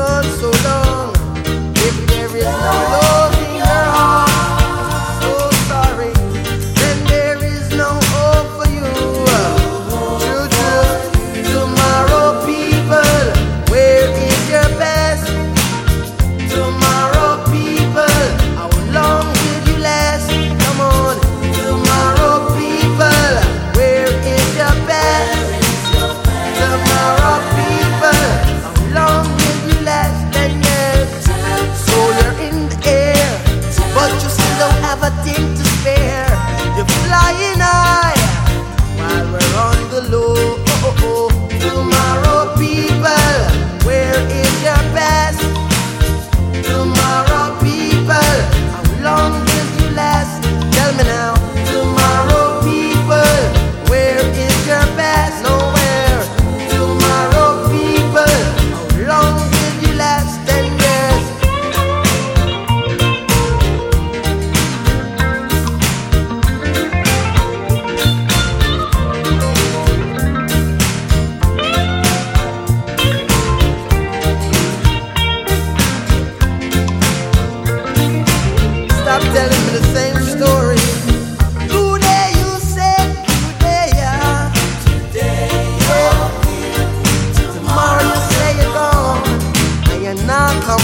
thought so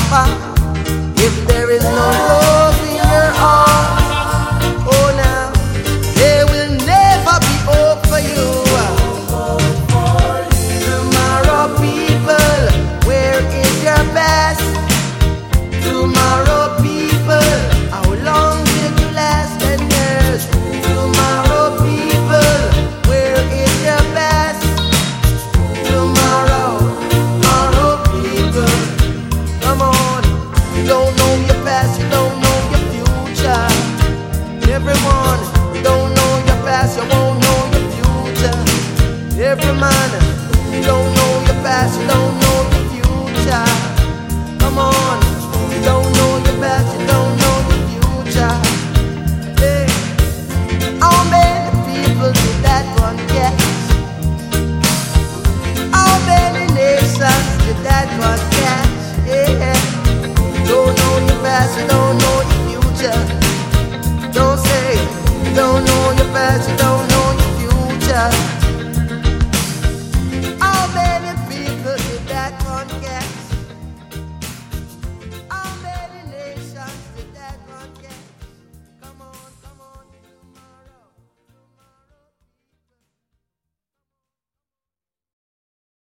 If there is no love. every man.